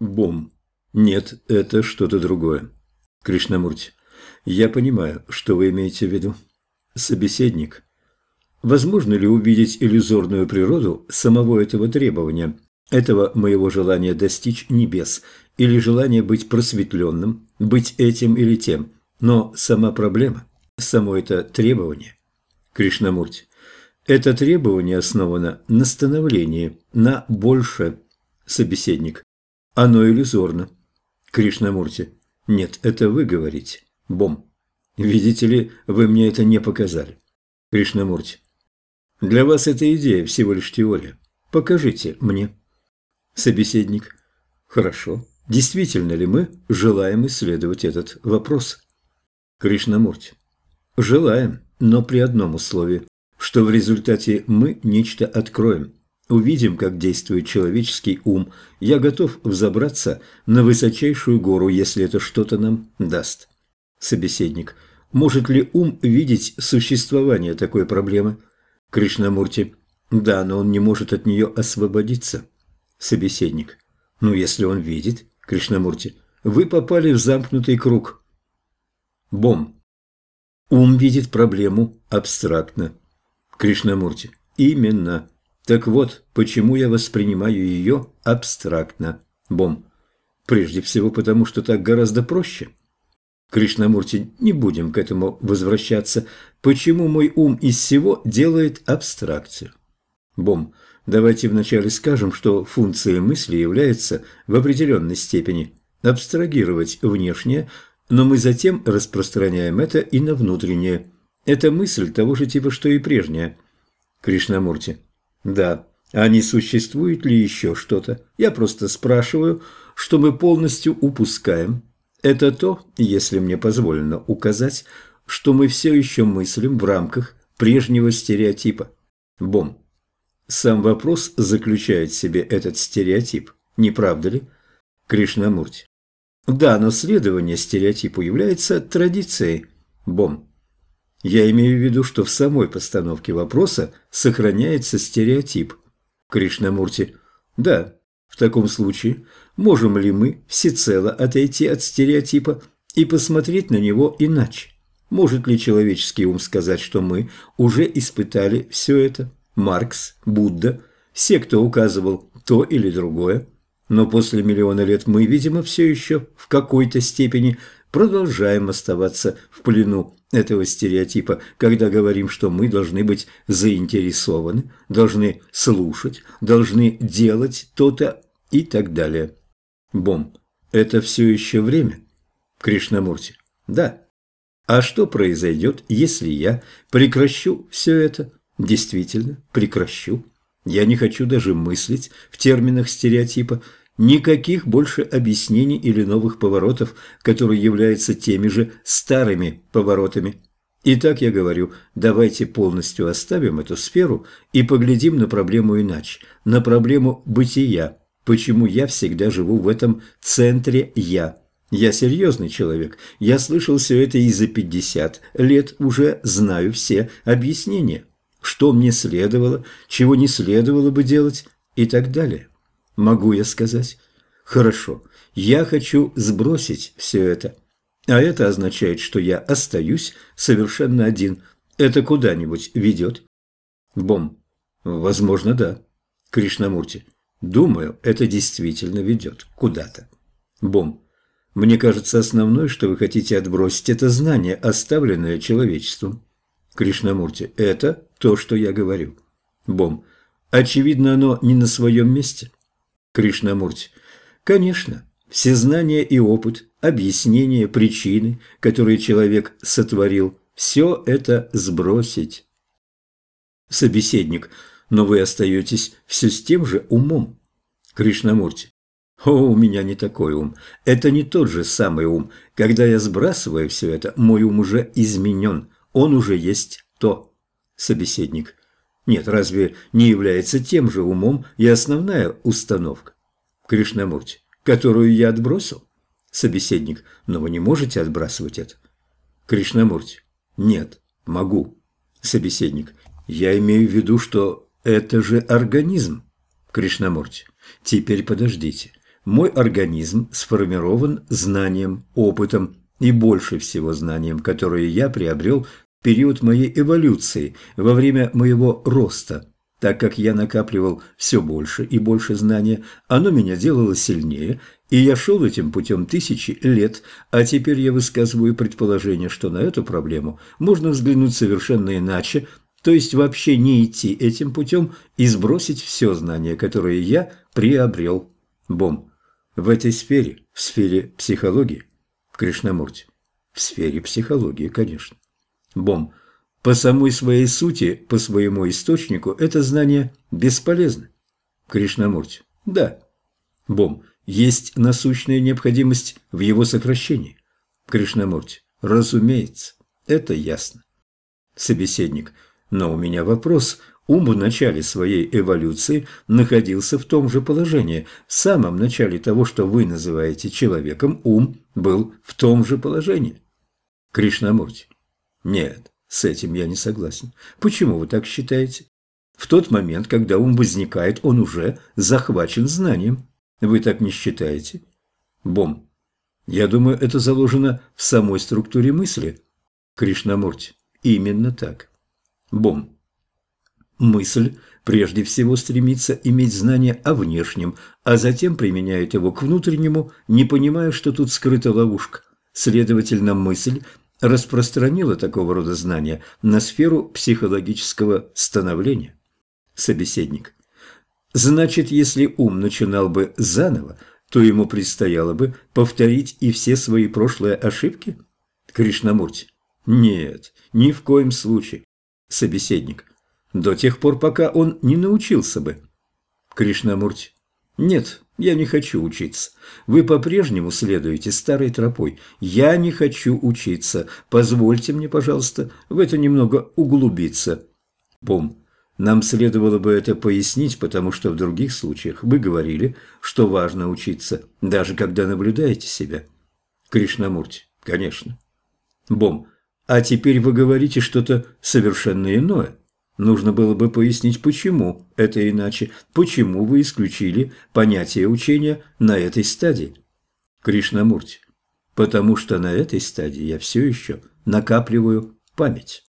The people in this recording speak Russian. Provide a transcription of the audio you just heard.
Бом. Нет, это что-то другое. Кришнамурти. Я понимаю, что вы имеете в виду. Собеседник. Возможно ли увидеть иллюзорную природу самого этого требования, этого моего желания достичь небес, или желания быть просветленным, быть этим или тем, но сама проблема, само это требование? Кришнамурти. Это требование основано на становлении, на больше. Собеседник. Оно иллюзорно. Кришнамурти. Нет, это вы говорите. Бом. Видите ли, вы мне это не показали. Кришнамурти. Для вас эта идея всего лишь теория. Покажите мне. Собеседник. Хорошо. Действительно ли мы желаем исследовать этот вопрос? Кришнамурти. Желаем, но при одном условии, что в результате мы нечто откроем. Увидим, как действует человеческий ум. Я готов взобраться на высочайшую гору, если это что-то нам даст. Собеседник. Может ли ум видеть существование такой проблемы? Кришнамурти. Да, но он не может от нее освободиться. Собеседник. Ну, если он видит, Кришнамурти, вы попали в замкнутый круг. Бом. Ум видит проблему абстрактно. Кришнамурти. Именно. Так вот, почему я воспринимаю ее абстрактно. Бом. Прежде всего потому, что так гораздо проще. Кришнамурти, не будем к этому возвращаться. Почему мой ум из всего делает абстракцию? Бом. Давайте вначале скажем, что функция мысли является в определенной степени абстрагировать внешнее, но мы затем распространяем это и на внутреннее. Это мысль того же типа, что и прежняя. Кришнамурти. Да. А не существует ли еще что-то? Я просто спрашиваю, что мы полностью упускаем. Это то, если мне позволено указать, что мы все еще мыслим в рамках прежнего стереотипа. Бом. Сам вопрос заключает в себе этот стереотип, не правда ли? Кришнамурти. Да, но следование стереотипу является традицией. Бом. Я имею в виду, что в самой постановке вопроса сохраняется стереотип. Кришнамурти. Да, в таком случае можем ли мы всецело отойти от стереотипа и посмотреть на него иначе? Может ли человеческий ум сказать, что мы уже испытали все это? Маркс, Будда, все, кто указывал то или другое. Но после миллиона лет мы, видимо, все еще в какой-то степени продолжаем оставаться в плену этого стереотипа, когда говорим, что мы должны быть заинтересованы, должны слушать, должны делать то-то и так далее. Бом. Это все еще время? Кришнамурти. Да. А что произойдет, если я прекращу все это? Действительно, прекращу. Я не хочу даже мыслить в терминах стереотипа, Никаких больше объяснений или новых поворотов, которые являются теми же старыми поворотами. Итак, я говорю, давайте полностью оставим эту сферу и поглядим на проблему иначе, на проблему бытия, почему я всегда живу в этом центре «я». Я серьезный человек, я слышал все это и за 50 лет уже знаю все объяснения, что мне следовало, чего не следовало бы делать и так далее. Могу я сказать? Хорошо, я хочу сбросить все это. А это означает, что я остаюсь совершенно один. Это куда-нибудь ведет? Бом. Возможно, да. Кришнамурти. Думаю, это действительно ведет куда-то. Бом. Мне кажется, основное, что вы хотите отбросить, это знание, оставленное человечеством. Кришнамурти. Это то, что я говорю. Бом. Очевидно, оно не на своем месте. Кришнамурти. Конечно, все знания и опыт, объяснения, причины, которые человек сотворил, все это сбросить. Собеседник. Но вы остаетесь все с тем же умом. Кришнамурти. О, у меня не такой ум. Это не тот же самый ум. Когда я сбрасываю все это, мой ум уже изменен. Он уже есть то. Собеседник. Нет, разве не является тем же умом и основная установка? Кришнамурти, которую я отбросил? Собеседник, но вы не можете отбрасывать это. Кришнамурти, нет, могу. Собеседник, я имею в виду, что это же организм. Кришнамурти, теперь подождите. Мой организм сформирован знанием, опытом и больше всего знанием, которое я приобрел период моей эволюции, во время моего роста. Так как я накапливал все больше и больше знания, оно меня делало сильнее, и я шел этим путем тысячи лет, а теперь я высказываю предположение, что на эту проблему можно взглянуть совершенно иначе, то есть вообще не идти этим путем и сбросить все знания, которые я приобрел. Бом. В этой сфере, в сфере психологии, Кришнамурти. В сфере психологии, конечно. Бом. По самой своей сути, по своему источнику, это знание бесполезно. Кришнамурти. Да. Бом. Есть насущная необходимость в его сокращении. Кришнамурти. Разумеется. Это ясно. Собеседник. Но у меня вопрос. Ум в начале своей эволюции находился в том же положении. В самом начале того, что вы называете человеком, ум был в том же положении. Кришнамурти. Нет, с этим я не согласен. Почему вы так считаете? В тот момент, когда ум возникает, он уже захвачен знанием. Вы так не считаете? Бом. Я думаю, это заложено в самой структуре мысли. Кришнамурти. Именно так. Бом. Мысль прежде всего стремится иметь знание о внешнем, а затем применяет его к внутреннему, не понимая, что тут скрыта ловушка. Следовательно, мысль распространила такого рода знания на сферу психологического становления. Собеседник. Значит, если ум начинал бы заново, то ему предстояло бы повторить и все свои прошлые ошибки? Кришнамурти. Нет, ни в коем случае. Собеседник. До тех пор, пока он не научился бы. Кришнамурти. Нет, я не хочу учиться. Вы по-прежнему следуете старой тропой. Я не хочу учиться. Позвольте мне, пожалуйста, в это немного углубиться. Бом. Нам следовало бы это пояснить, потому что в других случаях вы говорили, что важно учиться, даже когда наблюдаете себя. Кришнамурти. Конечно. Бом. А теперь вы говорите что-то совершенно иное. Нужно было бы пояснить, почему это иначе, почему вы исключили понятие учения на этой стадии. Кришнамурти. Потому что на этой стадии я все еще накапливаю память.